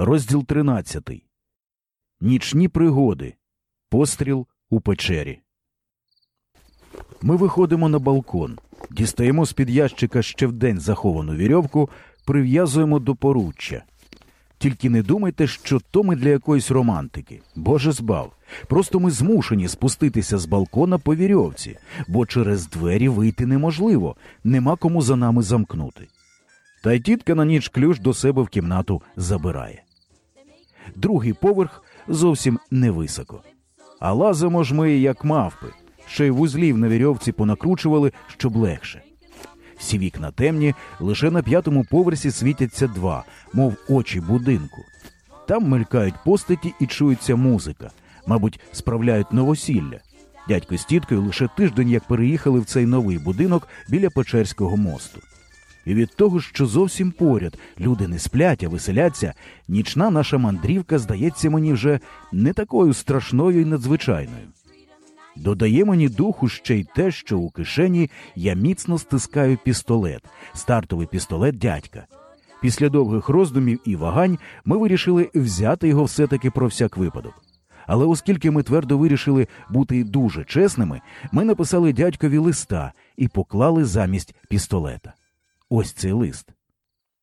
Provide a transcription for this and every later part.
Розділ 13. Нічні пригоди. Постріл у печері. Ми виходимо на балкон, дістаємо з під ящика ще вдень заховану вірьовку, прив'язуємо до поруччя. Тільки не думайте, що то ми для якоїсь романтики. Боже збав. Просто ми змушені спуститися з балкона по вірьовці, бо через двері вийти неможливо, нема кому за нами замкнути. Та й тітка на ніч ключ до себе в кімнату забирає. Другий поверх зовсім невисоко. А лазимо ж ми, як мавпи, ще й вузлів на вірьовці понакручували, щоб легше. Всі вікна темні, лише на п'ятому поверсі світяться два, мов очі будинку. Там мелькають постаті і чується музика. Мабуть, справляють новосілля. Дядько з тіткою лише тиждень як переїхали в цей новий будинок біля Печерського мосту. І від того, що зовсім поряд люди не сплять, а веселяться, нічна наша мандрівка здається мені вже не такою страшною і надзвичайною. Додає мені духу ще й те, що у кишені я міцно стискаю пістолет, стартовий пістолет дядька. Після довгих роздумів і вагань ми вирішили взяти його все-таки про всяк випадок. Але оскільки ми твердо вирішили бути дуже чесними, ми написали дядькові листа і поклали замість пістолета. Ось цей лист.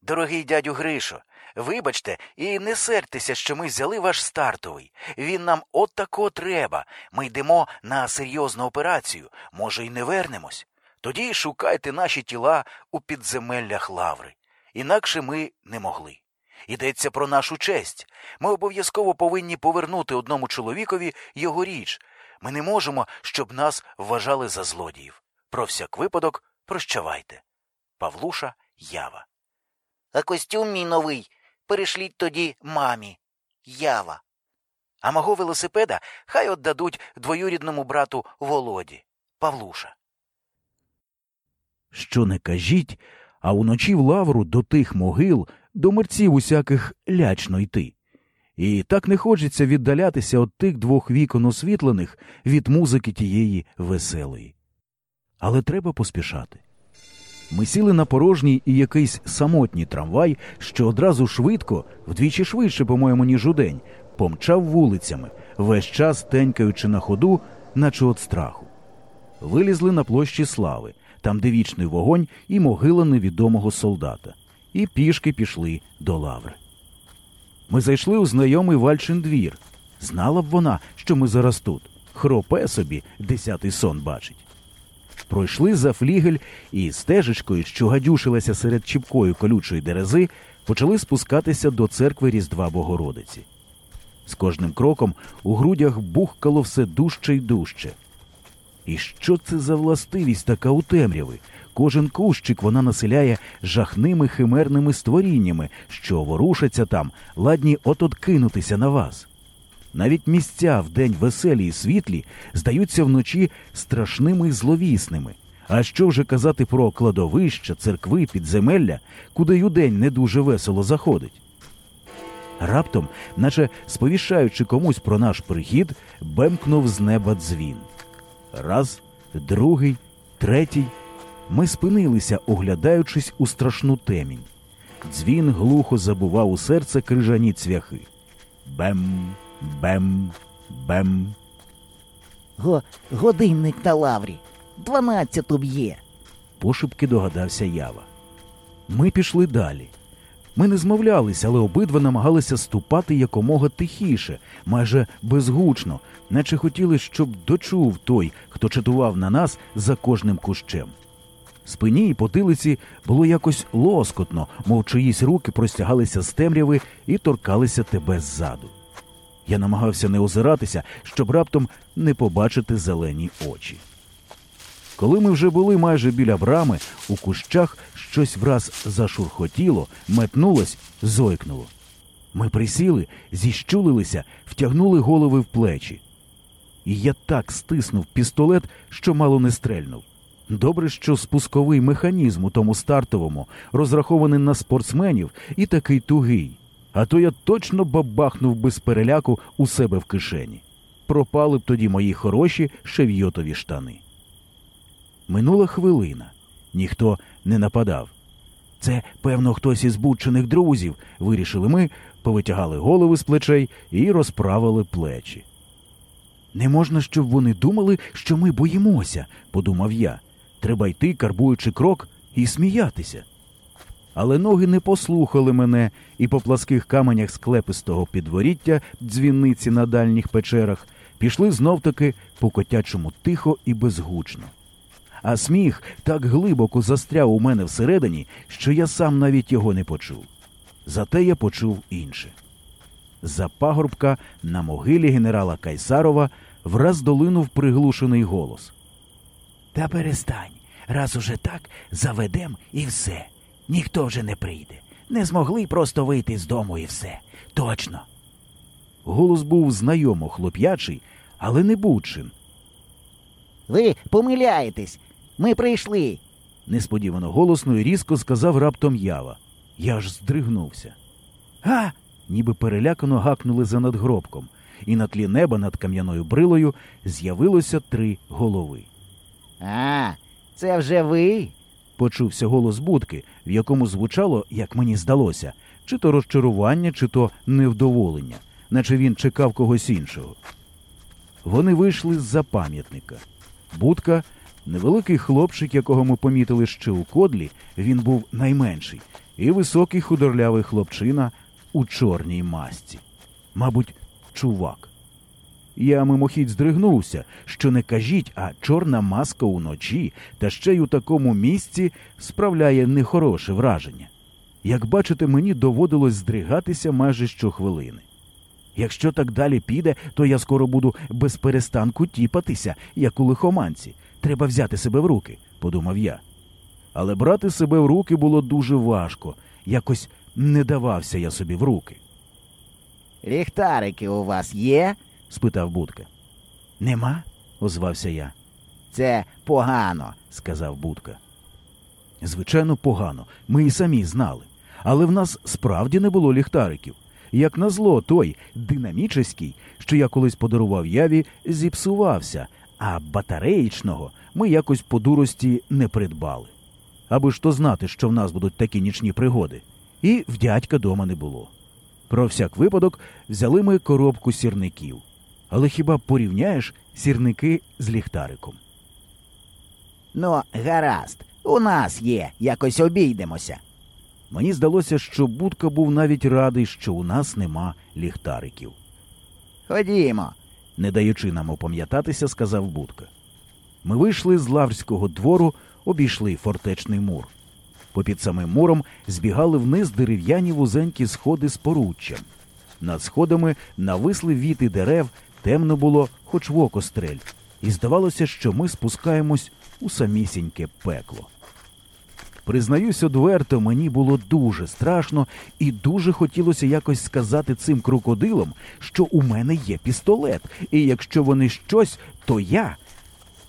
Дорогий дядю Гришо, вибачте і не сертеся, що ми взяли ваш стартовий. Він нам от тако треба. Ми йдемо на серйозну операцію, може, й не вернемось. Тоді шукайте наші тіла у підземеллях лаври. Інакше ми не могли. Йдеться про нашу честь. Ми обов'язково повинні повернути одному чоловікові його річ. Ми не можемо, щоб нас вважали за злодіїв. Про всяк випадок прощавайте. Павлуша Ява. А костюм мій новий перешліть тоді мамі. Ява. А мого велосипеда хай отдадуть двоюрідному брату Володі. Павлуша. Що не кажіть, а уночі в лавру до тих могил, до мерців усяких лячно йти. І так не хочеться віддалятися від тих двох вікон освітлених від музики тієї веселої. Але треба поспішати. Ми сіли на порожній і якийсь самотній трамвай, що одразу швидко, вдвічі швидше, по-моєму, ніж удень, помчав вулицями, весь час тенькаючи на ходу, наче от страху. Вилізли на площі слави, там де вічний вогонь і могила невідомого солдата, і пішки пішли до лаври. Ми зайшли у знайомий Вальчин двір. Знала б вона, що ми зараз тут. Хропе собі, десятий сон бачить. Пройшли за флігель і стежечкою, що гадюшилася серед чіпкої колючої дерези, почали спускатися до церкви Різдва Богородиці. З кожним кроком у грудях бухкало все дужче й дужче. І що це за властивість така у темряви? Кожен кущик вона населяє жахними химерними створіннями, що ворушаться там, ладні от-от кинутися на вас. Навіть місця вдень веселі і світлі здаються вночі страшними і зловісними. А що вже казати про кладовища, церкви, підземелля, куди й удень не дуже весело заходить. Раптом, наче сповіщаючи комусь про наш прихід, бемкнув з неба дзвін. Раз, другий, третій. Ми спинилися, оглядаючись у страшну темінь. Дзвін глухо забував у серце крижані цвяхи. Бем, бем, бем. Го, годинник на лаврі. Дванадцяту б'є. пошепки догадався Ява. Ми пішли далі. Ми не змовлялися, але обидва намагалися ступати якомога тихіше, майже безгучно, наче хотіли, щоб дочув той, хто чатував на нас за кожним кущем. Спині і потилиці було якось лоскотно, мов чиїсь руки простягалися з темряви і торкалися тебе ззаду. Я намагався не озиратися, щоб раптом не побачити зелені очі. Коли ми вже були майже біля брами, у кущах щось враз зашурхотіло, метнулось, зойкнуло. Ми присіли, зіщулилися, втягнули голови в плечі. І я так стиснув пістолет, що мало не стрельнув. Добре, що спусковий механізм у тому стартовому розрахований на спортсменів і такий тугий. А то я точно бабахнув без переляку у себе в кишені. Пропали б тоді мої хороші шевйотові штани. Минула хвилина. Ніхто не нападав. Це, певно, хтось із бучених друзів, вирішили ми, повитягали голови з плечей і розправили плечі. Не можна, щоб вони думали, що ми боїмося, подумав я. Треба йти, карбуючи крок, і сміятися. Але ноги не послухали мене, і по пласких каменях склепистого підворіття дзвіниці на дальніх печерах пішли знов-таки по котячому тихо і безгучно. А сміх так глибоко застряв у мене всередині, що я сам навіть його не почув. Зате я почув інше. За пагорбка на могилі генерала Кайсарова враз долинув приглушений голос. Та перестань. Раз уже так, заведем і все. Ніхто вже не прийде. Не змогли просто вийти з дому і все. Точно. Голос був знайомо хлоп'ячий, але не бучин. Ви помиляєтесь. Ми прийшли. Несподівано голосно і різко сказав раптом ява. Я аж здригнувся. Га. ніби перелякано гакнули за надгробком, і на тлі неба над кам'яною брилою з'явилося три голови. А, це вже ви? Почувся голос будки, в якому звучало, як мені здалося, чи то розчарування, чи то невдоволення, наче він чекав когось іншого. Вони вийшли з-за пам'ятника. Будка, невеликий хлопчик, якого ми помітили ще у кодлі, він був найменший, і високий худорлявий хлопчина у чорній масці. Мабуть, чувак. Я мимохідь здригнувся, що не кажіть, а чорна маска уночі, та ще й у такому місці справляє нехороше враження. Як бачите, мені доводилось здригатися майже щохвилини. Якщо так далі піде, то я скоро буду без перестанку тіпатися, як у лихоманці. Треба взяти себе в руки, подумав я. Але брати себе в руки було дуже важко, якось не давався я собі в руки. Ліхтарики у вас є? Спитав Будка. Нема? озвався я, Це погано. сказав Будка. Звичайно, погано, ми і самі знали. Але в нас справді не було ліхтариків. Як назло, той динамічний, що я колись подарував яві, зіпсувався, а батареїчного ми якось по дурості не придбали. Аби ж то знати, що в нас будуть такі нічні пригоди. І в дядька дома не було. Про всяк випадок взяли ми коробку сірників. Але хіба порівняєш сірники з ліхтариком? Ну, гаразд, у нас є, якось обійдемося. Мені здалося, що Будка був навіть радий, що у нас нема ліхтариків. Ходімо. Не даючи нам опам'ятатися, сказав Будка. Ми вийшли з лаврського двору, обійшли фортечний мур. Попід самим муром збігали вниз дерев'яні вузенькі сходи з поруччям. Над сходами нависли віти дерев, темно було, хоч в око стрель, і здавалося, що ми спускаємось у самісіньке пекло. Признаюсь одверто, мені було дуже страшно і дуже хотілося якось сказати цим крокодилам, що у мене є пістолет, і якщо вони щось, то я.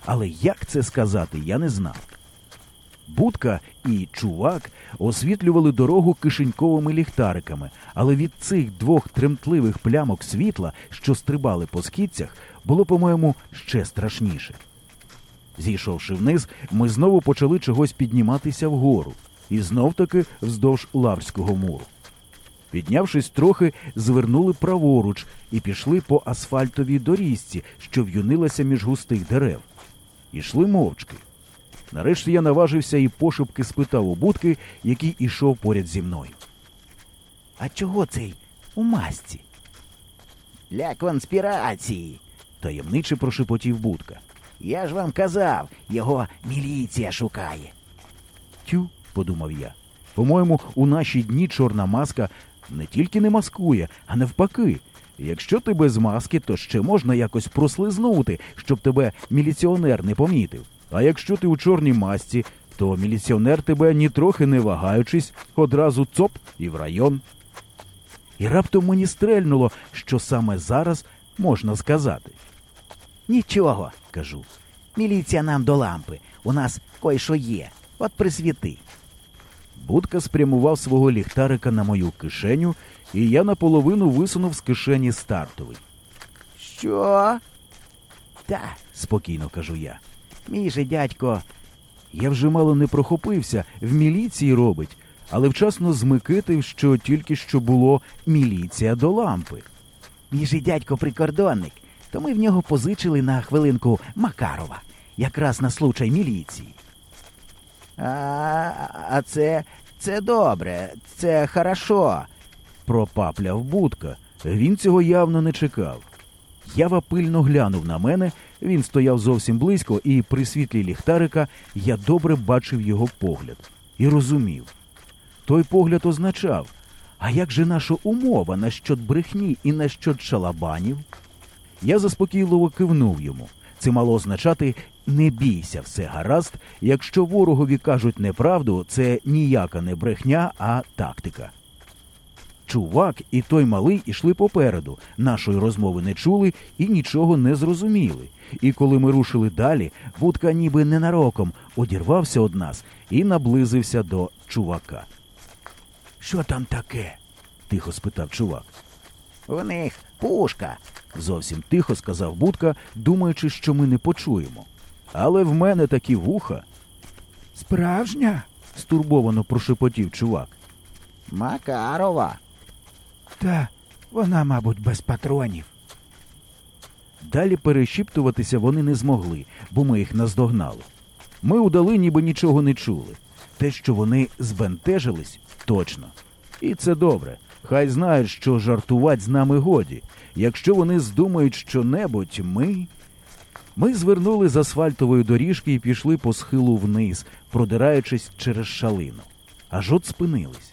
Але як це сказати, я не знав. Будка і чувак освітлювали дорогу кишеньковими ліхтариками, але від цих двох тремтливих плямок світла, що стрибали по східцях, було, по-моєму, ще страшніше. Зійшовши вниз, ми знову почали чогось підніматися вгору, і знов таки вздовж лаврського муру. Піднявшись трохи, звернули праворуч і пішли по асфальтовій доріжці, що в'юнилася між густих дерев. Ішли мовчки. Нарешті я наважився і пошепки спитав у будки, який ішов поряд зі мною. А чого цей у масці? Для конспірації. Таємниче прошепотів будка. Я ж вам казав, його міліція шукає. Тю, подумав я. По-моєму, у наші дні чорна маска не тільки не маскує, а навпаки. Якщо ти без маски, то ще можна якось прослизнути, щоб тебе міліціонер не помітив. А якщо ти у чорній масці, то міліціонер тебе нітрохи не вагаючись, одразу цоп і в район. І раптом мені стрельнуло, що саме зараз можна сказати. Нічого, Кажу. міліція нам до лампи. У нас кой-що є. От присвіти. Будка спрямував свого ліхтарика на мою кишеню, і я наполовину висунув з кишені стартовий. Що? Та, спокійно кажу я. Мій же дядько. Я вже мало не прохопився, в міліції робить, але вчасно змикитив, що тільки що було міліція до лампи. Мій же дядько прикордонник, то ми в нього позичили на хвилинку Макарова, якраз на случай міліції. А, а це, це добре, це хорошо. Пропапляв будка. Він цього явно не чекав. Ява пильно глянув на мене, він стояв зовсім близько, і при світлі ліхтарика я добре бачив його погляд і розумів. Той погляд означав, а як же наша умова насчет брехні і насчет шалабанів? Я заспокійливо кивнув йому. Це мало означати не бійся, все гаразд. Якщо ворогові кажуть неправду, це ніяка не брехня, а тактика. Чувак і той малий ішли попереду, нашої розмови не чули і нічого не зрозуміли. І коли ми рушили далі, будка ніби ненароком одірвався од нас і наблизився до чувака. Що там таке? Тихо спитав чувак. У них пушка. Зовсім тихо сказав будка, думаючи, що ми не почуємо. Але в мене такі вуха. Справжня? стурбовано прошепотів чувак. Макарова. Та вона, мабуть, без патронів. Далі перешіптуватися вони не змогли, бо ми їх наздогнали. Ми удали, ніби нічого не чули. Те, що вони збентежились, точно. І це добре. Хай знають, що жартувати з нами годі. Якщо вони здумають що-небудь, ми. Ми звернули з асфальтової доріжки і пішли по схилу вниз, продираючись через шалину. Аж от спинились.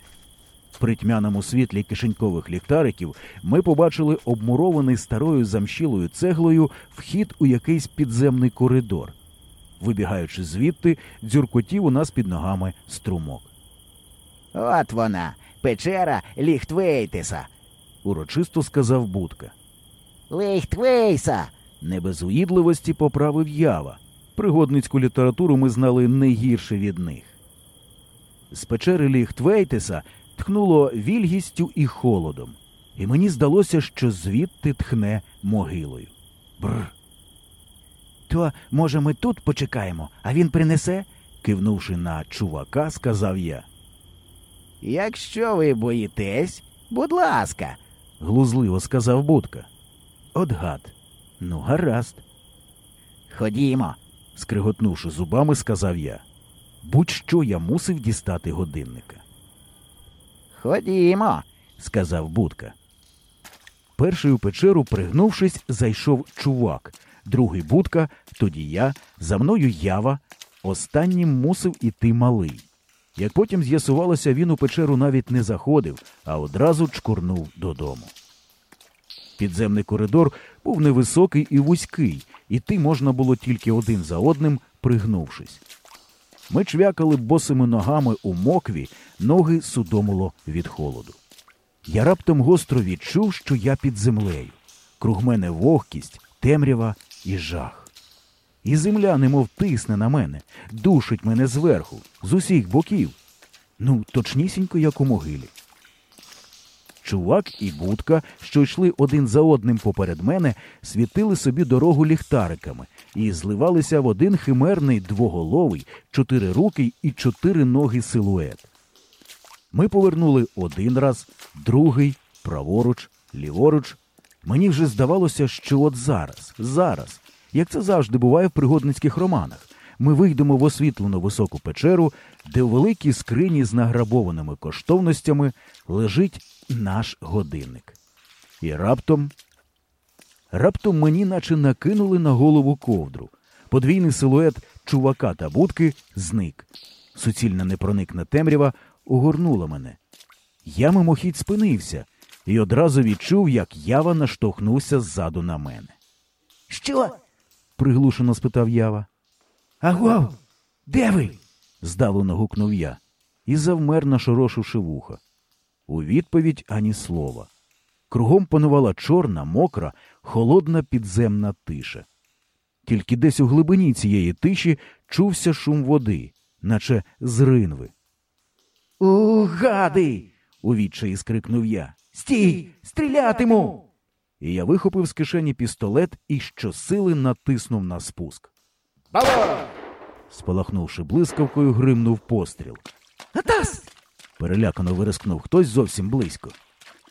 При тьмяному світлі кишенькових ліхтариків ми побачили обмурований старою замщілою цеглою вхід у якийсь підземний коридор. Вибігаючи звідти, дзюркотів у нас під ногами струмок. От вона, печера Ліхтвейтеса. Урочисто сказав будка. Ліхтвейса. Не без уїдливості поправив ява. Пригодницьку літературу ми знали не гірше від них. З печери Ліхтвейтеса тхнуло вільгістю і холодом, і мені здалося, що звідти тхне могилою. Бр. То, може, ми тут почекаємо, а він принесе? кивнувши на чувака, сказав я. Якщо ви боїтесь, будь ласка. Глузливо сказав будка. От гад. Ну, гаразд, Ходімо. скриготнувши зубами, сказав я. Будь-що я мусив дістати годинника. Ходімо. сказав будка. Перший у печеру, пригнувшись, зайшов чувак, другий будка, тоді я, за мною ява, останнім мусив іти малий. Як потім з'ясувалося, він у печеру навіть не заходив, а одразу чкурнув додому. Підземний коридор був невисокий і вузький, іти можна було тільки один за одним, пригнувшись. Ми чвякали босими ногами у мокві, ноги судомило від холоду. Я раптом гостро відчув, що я під землею. Круг мене вогкість, темрява і жах. І земля немов тисне на мене, душить мене зверху, з усіх боків. Ну, точнісінько, як у могилі. Чувак і будка, що йшли один за одним поперед мене, світили собі дорогу ліхтариками і зливалися в один химерний двоголовий, чотирирукий і чотириноги силует. Ми повернули один раз, другий, праворуч, ліворуч. Мені вже здавалося, що от зараз, зараз, як це завжди буває в пригодницьких романах, ми вийдемо в освітлену високу печеру, де в великій скрині з награбованими коштовностями лежить наш годинник. І раптом, раптом мені наче накинули на голову ковдру. Подвійний силует чувака та будки зник. Суцільна непроникна темрява огорнула мене. Я мимохідь спинився і одразу відчув, як ява наштовхнувся ззаду на мене. Що? приглушено спитав ява. Агов, де ви? здавлено гукнув я і завмер, нашорошивши вуха. У відповідь ані слова. Кругом панувала чорна, мокра, холодна підземна тиша. Тільки десь у глибині цієї тиші чувся шум води, наче з ринви. У, гади! у відчаї скрикнув я. Стій! Стрілятиму! І я вихопив з кишені пістолет і щосили натиснув на спуск. Баба! Спалахнувши блискавкою, гримнув постріл. Атас! перелякано вирискнув хтось зовсім близько.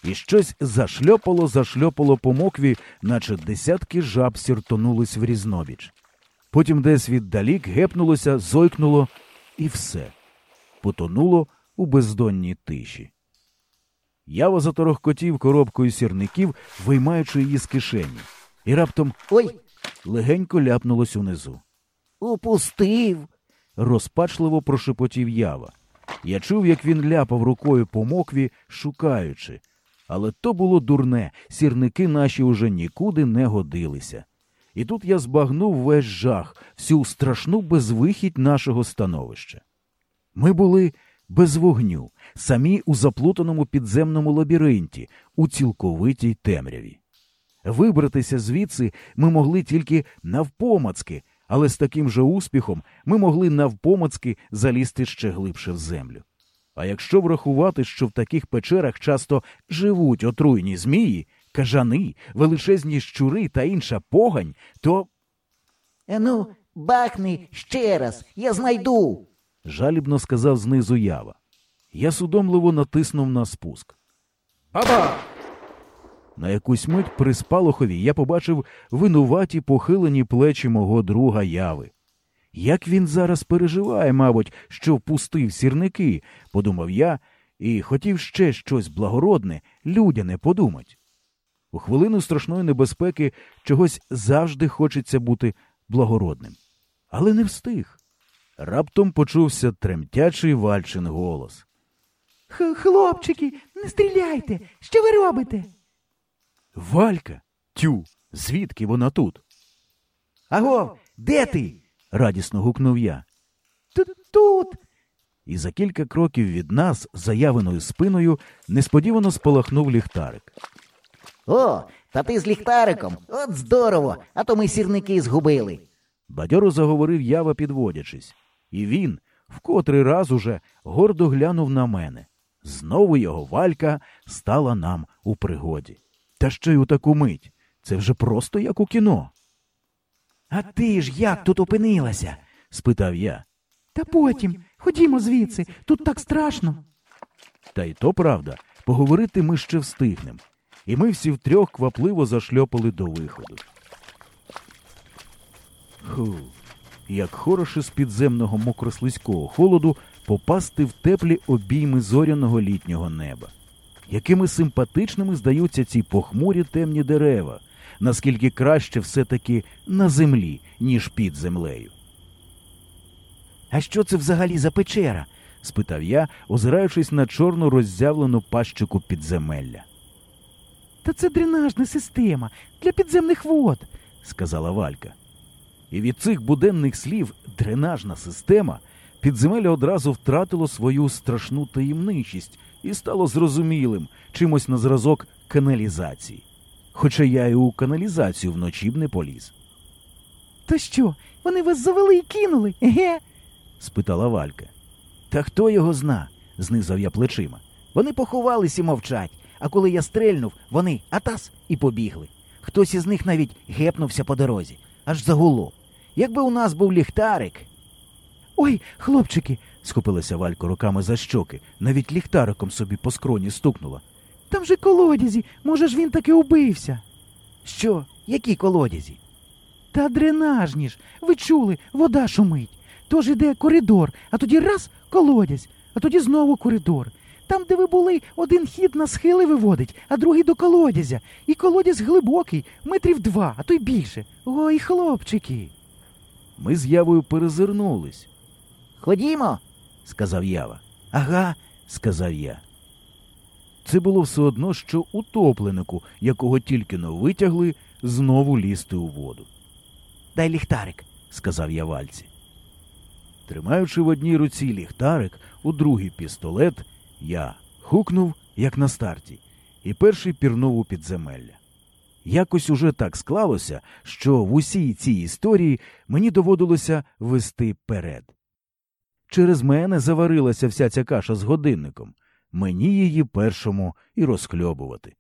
І щось зашльопало, зашльопало по мокві, наче десятки жаб сіртонулись в різнобіч. Потім десь віддалік гепнулося, зойкнуло, і все потонуло у бездонній тиші. Ява заторохкотів коробкою сірників, виймаючи її з кишені, і раптом Ой, легенько ляпнулось унизу. Упустив. Розпачливо прошепотів ява. Я чув, як він ляпав рукою по мокві, шукаючи. Але то було дурне, сірники наші уже нікуди не годилися. І тут я збагнув весь жах, всю страшну безвихідь нашого становища. Ми були без вогню, самі у заплутаному підземному лабіринті, у цілковитій темряві. Вибратися звідси ми могли тільки навпомацки, але з таким же успіхом ми могли навпомацки залізти ще глибше в землю. А якщо врахувати, що в таких печерах часто живуть отруйні змії, кажани, величезні щури та інша погань, то Е, Ну, бахни ще раз, я знайду. жалібно сказав знизу ява. Я судомливо натиснув на спуск. Баба! На якусь мить при спалахові я побачив винуваті похилені плечі мого друга яви. Як він зараз переживає, мабуть, що впустив сірники, подумав я, і хотів ще щось благородне, людяне подумать. У хвилину страшної небезпеки чогось завжди хочеться бути благородним. Але не встиг. Раптом почувся тремтячий вальчин голос. Хлопчики, не стріляйте! Що ви робите? Валька! Тю! Звідки вона тут? Аго, де ти? радісно гукнув я. Тут тут. І за кілька кроків від нас, заявленою спиною, несподівано спалахнув ліхтарик. О, та ти з ліхтариком. От здорово, а то ми сірники згубили. Бадьоро заговорив ява, підводячись, і він, в котрий раз уже, гордо глянув на мене. Знову його валька стала нам у пригоді. Та ще й у таку мить. Це вже просто як у кіно. А ти ж як тут опинилася? спитав я. Та потім. Ходімо звідси. Тут так страшно. Та й то правда, поговорити ми ще встигнем. І ми всі втрьох квапливо зашльопали до виходу. Ху, як хороше з підземного мокрослизького холоду попасти в теплі обійми зоряного літнього неба. Якими симпатичними здаються ці похмурі темні дерева, наскільки краще все-таки на землі, ніж під землею. А що це взагалі за печера? спитав я, озираючись на чорну роззявлену пащику підземелля. Та це дренажна система для підземних вод. сказала Валька. І від цих буденних слів дренажна система підземелля одразу втратило свою страшну таємничість і стало зрозумілим чимось на зразок каналізації. Хоча я і у каналізацію вночі б не поліз, То що, вони вас завели і кинули? Еге? спитала Валька. Та хто його зна? Знизав я плечима. Вони поховались і мовчать, а коли я стрельнув, вони атас і побігли. Хтось із них навіть гепнувся по дорозі, аж загуло. Якби у нас був ліхтарик. Ой, хлопчики, Схопилася Валька руками за щоки, навіть ліхтариком собі по скроні стукнула. там же колодязі. Може ж він таки убився. Що? Які колодязі? Та дренажні ж. Ви чули, вода шумить. Тож іде коридор, а тоді раз колодязь, а тоді знову коридор. Там, де ви були, один хід на схили виводить, а другий до колодязя. І колодязь глибокий, метрів два, а то й більше. Ой, хлопчики. Ми з явою перезирнулись, Ходімо. Сказав ява. Ага, сказав я. Це було все одно, що утопленику, якого тільки но витягли, знову лізти у воду, дай ліхтарик. сказав я вальці. Тримаючи в одній руці ліхтарик, у другій пістолет, я хукнув, як на старті, і перший пірнув у підземелля. Якось уже так склалося, що в усій цій історії мені доводилося вести перед. Через мене заварилася вся ця каша з годинником, мені її першому і розхльобувати.